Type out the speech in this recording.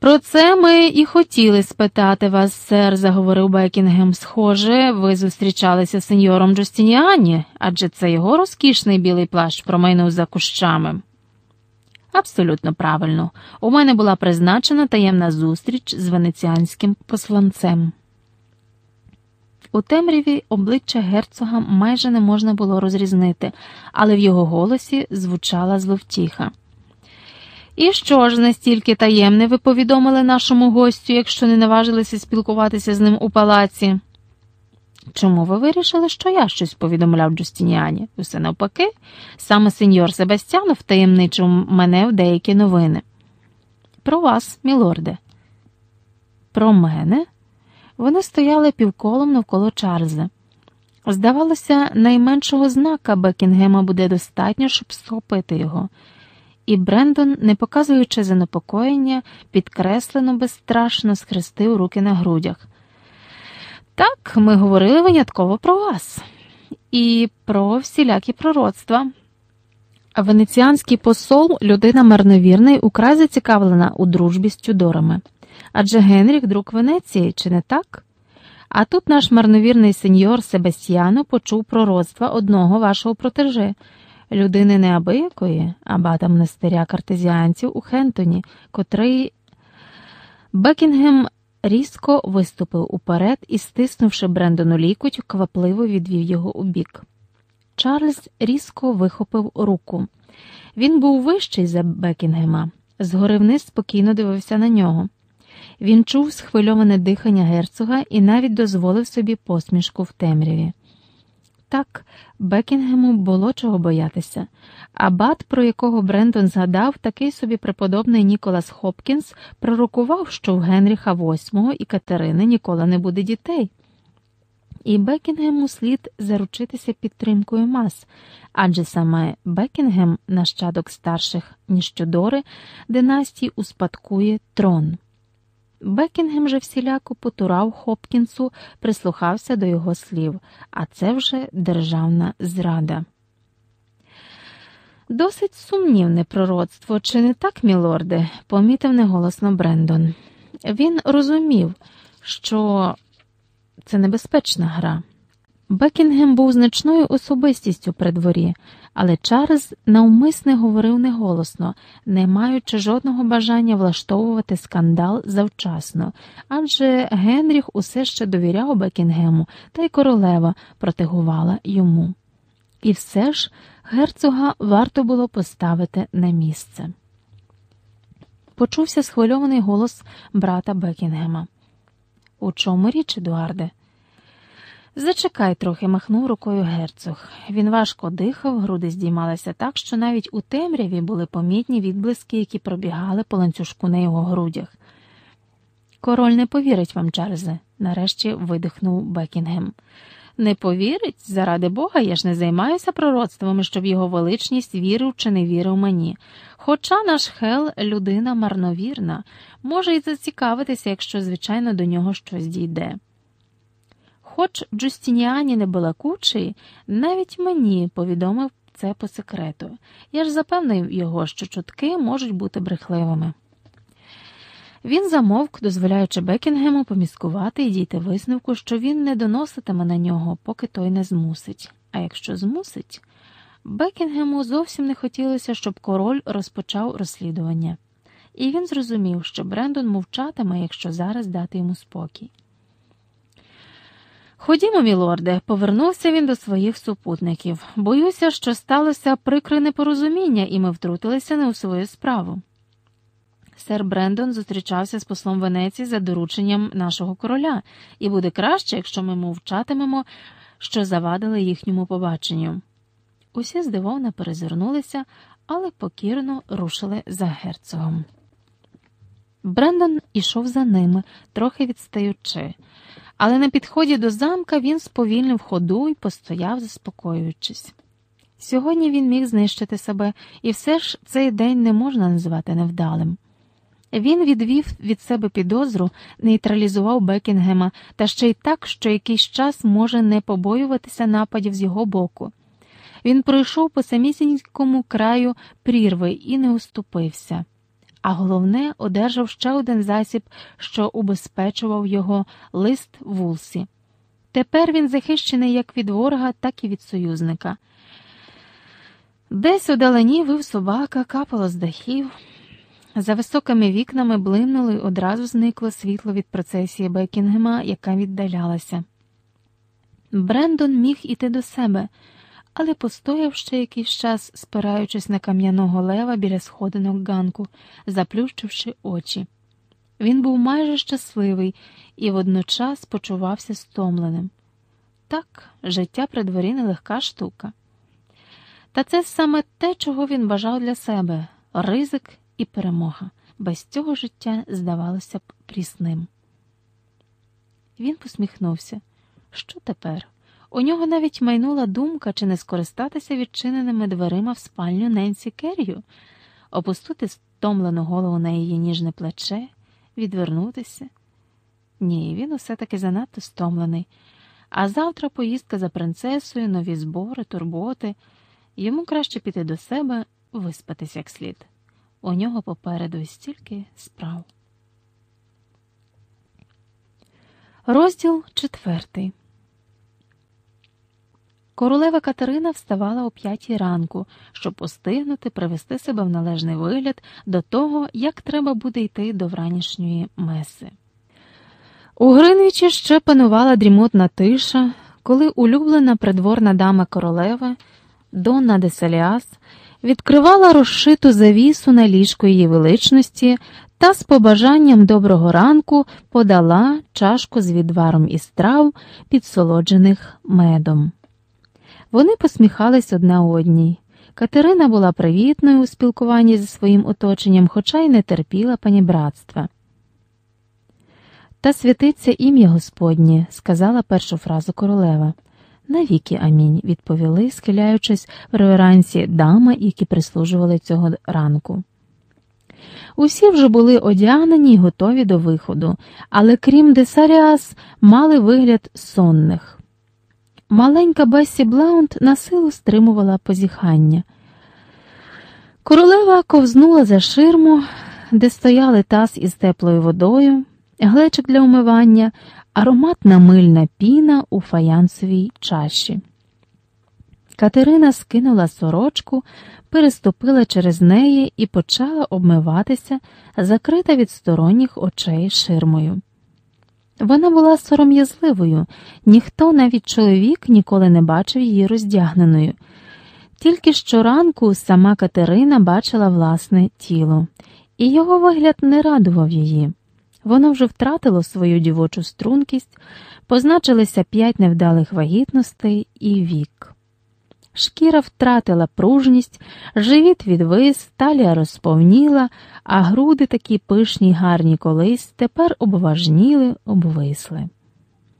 Про це ми і хотіли спитати вас, сер, заговорив Бекінгем. Схоже, ви зустрічалися з сеньором Джустініані, адже це його розкішний білий плащ промайнув за кущами. Абсолютно правильно. У мене була призначена таємна зустріч з венеціанським посланцем. У темряві обличчя герцога майже не можна було розрізнити, але в його голосі звучала зловтіха. І що ж настільки таємне ви повідомили нашому гостю, якщо не наважилися спілкуватися з ним у палаці? Чому ви вирішили, що я щось повідомляв Джустініані? Усе навпаки, саме сеньор Себастьяно втаємничив мене в деякі новини. Про вас, мілорде. Про мене? Вони стояли півколом навколо Чарльза. Здавалося, найменшого знака Бекінгема буде достатньо, щоб схопити його і Брендон, не показуючи занепокоєння, підкреслено безстрашно схрестив руки на грудях. Так, ми говорили винятково про вас і про всілякі пророцтва. Венеціанський посол, людина марновірна украй зацікавлена у дружбі з Тюдорами. Адже Генріх друг Венеції, чи не так? А тут наш марновірний сеньор Себастьяно почув пророцтва одного вашого протеже – людини неабиякої, абата монастиря картезіанців у Хентоні, котрий Бекінгем різко виступив уперед і, стиснувши Брендону лікоть, квапливо відвів його у бік. Чарльз різко вихопив руку. Він був вищий за Бекінгема, згори вниз спокійно дивився на нього. Він чув схвильоване дихання герцога і навіть дозволив собі посмішку в темряві. Так, Бекінгему було чого боятися, а бат, про якого Брендон згадав, такий собі преподобний Ніколас Хопкінс, пророкував, що в Генріха VIII і Катерини ніколи не буде дітей. І Бекінгему слід заручитися підтримкою мас, адже саме Бекінгем, нащадок старших ніж Тюдори, династії успадкує трон. Бекінгем же всіляко потурав Хопкінсу, прислухався до його слів, а це вже державна зрада. Досить сумнівне пророцтво, чи не так, мілорде, помітив неголосно Брендон. Він розумів, що це небезпечна гра. Бекінгем був значною особистістю при дворі, але Чарльз навмисне говорив неголосно, не маючи жодного бажання влаштовувати скандал завчасно, адже Генріх усе ще довіряв Бекінгему, та й королева протегувала йому. І все ж герцога варто було поставити на місце. Почувся схвильований голос брата Бекінгема. У чому річ, Едуарде? Зачекай трохи, махнув рукою герцог. Він важко дихав, груди здіймалися так, що навіть у темряві були помітні відблиски, які пробігали по ланцюжку на його грудях. Король не повірить вам, Чарльзе, нарешті видихнув Бекінгем. Не повірить? Заради Бога, я ж не займаюся пророцтвами, щоб його величність вірив чи не вірив мені. Хоча наш Хел людина марновірна, може й зацікавитися, якщо, звичайно, до нього щось дійде. Хоч Джустініані не балакучий, навіть мені повідомив це по секрету. Я ж запевнив його, що чутки можуть бути брехливими. Він замовк, дозволяючи Бекінгему поміскувати і дійти висновку, що він не доноситиме на нього, поки той не змусить. А якщо змусить, Бекінгему зовсім не хотілося, щоб король розпочав розслідування, і він зрозумів, що Брендон мовчатиме, якщо зараз дати йому спокій. Ходімо, мілорде, повернувся він до своїх супутників. Боюся, що сталося прикре непорозуміння, і ми втрутилися не у свою справу. Сер Брендон зустрічався з послом Венеції за дорученням нашого короля, і буде краще, якщо ми мовчатимемо, що завадили їхньому побаченню. Усі здивовано перезирнулися, але покірно рушили за герцогом. Брендон ішов за ними, трохи відстаючи але на підході до замка він сповільнив ходу і постояв, заспокоюючись. Сьогодні він міг знищити себе, і все ж цей день не можна називати невдалим. Він відвів від себе підозру, нейтралізував Бекінгема та ще й так, що якийсь час може не побоюватися нападів з його боку. Він пройшов по самісінькому краю прірви і не уступився а головне, одержав ще один засіб, що убезпечував його лист Вулсі. Тепер він захищений як від ворога, так і від союзника. Десь у далині вив собака, капало з дахів. За високими вікнами блимнуло й одразу зникло світло від процесії Бекінгема, яка віддалялася. Брендон міг іти до себе, але постояв ще якийсь час, спираючись на кам'яного лева біля сходинок ганку, заплющивши очі. Він був майже щасливий і водночас почувався стомленим. Так, життя при дворі нелегка штука. Та це саме те, чого він бажав для себе ризик і перемога. Без цього життя здавалося б прісним. Він посміхнувся. Що тепер? У нього навіть майнула думка, чи не скористатися відчиненими дверима в спальню Ненсі Керрію, опустити стомлену голову на її ніжне плече, відвернутися. Ні, він усе таки занадто стомлений. А завтра поїздка за принцесою, нові збори, турботи. Йому краще піти до себе, виспатись як слід. У нього попереду стільки справ. Розділ четвертий. Королева Катерина вставала о п'ятій ранку, щоб постигнути привести себе в належний вигляд до того, як треба буде йти до вранішньої меси. У Гринвічі ще панувала дрімотна тиша, коли улюблена придворна дама королеви Донна де Селіас відкривала розшиту завісу на ліжку її величності та з побажанням доброго ранку подала чашку з відваром із трав, підсолоджених медом. Вони посміхались одна одній. Катерина була привітною у спілкуванні зі своїм оточенням, хоча й не терпіла панібратства. Та святиться ім'я Господнє, сказала першу фразу королева. Навіки амінь, відповіли, схиляючись в реверансі дами, які прислужували цього ранку. Усі вже були одягнені й готові до виходу, але крім Десаріас, мали вигляд сонних. Маленька Бесі Блаунд на силу стримувала позіхання. Королева ковзнула за ширму, де стояли таз із теплою водою, глечик для умивання, ароматна мильна піна у фаянсовій чаші. Катерина скинула сорочку, переступила через неї і почала обмиватися, закрита від сторонніх очей ширмою. Вона була сором'язливою, ніхто, навіть чоловік, ніколи не бачив її роздягненою. Тільки щоранку сама Катерина бачила власне тіло, і його вигляд не радував її. Воно вже втратило свою дівочу стрункість, позначилися п'ять невдалих вагітностей і вік. Шкіра втратила пружність, живіт відвис, талія розповніла, а груди такі пишні гарні колись тепер обважніли, обвисли.